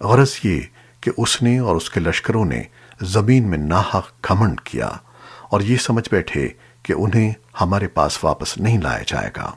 غرض یہ کہ اس نے اور اس کے لشکروں نے زمین میں ناحق کھمنڈ کیا اور یہ سمجھ بیٹھے کہ انہیں ہمارے پاس واپس نہیں لایا جائے گا۔